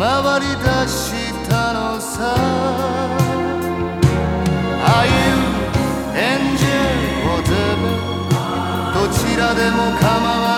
回り出したのさ Are you enjoy whatever どちらでも構わない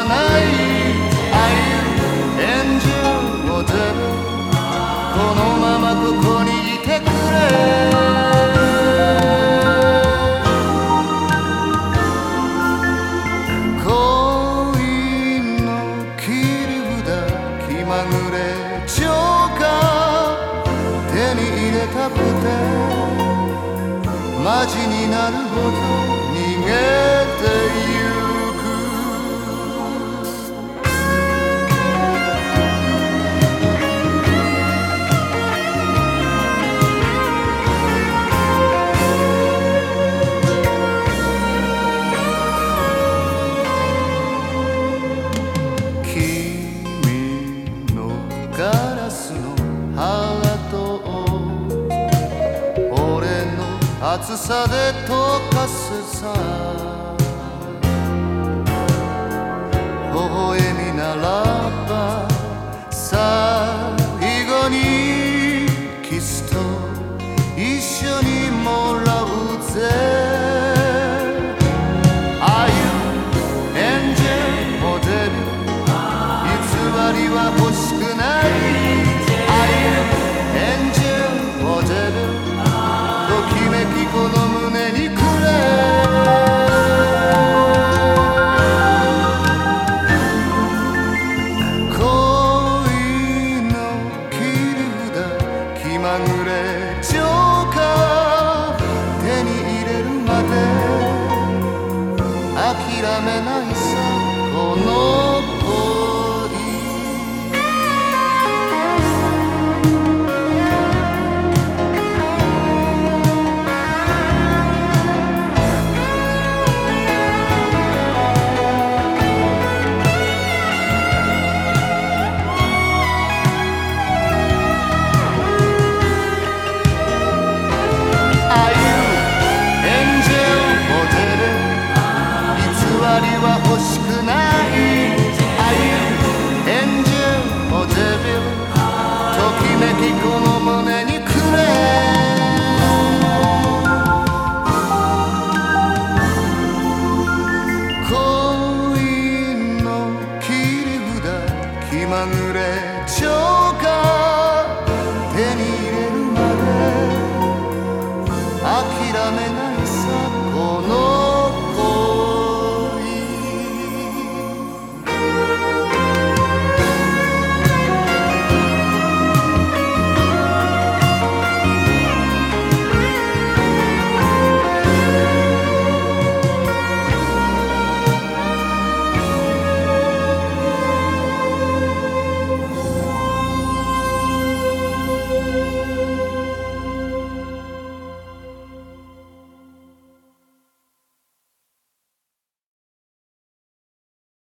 마진이 나를 보죠 暑さで溶かすさ。気まぐれジョーカー手に入れるまで諦めないさこの 하늘에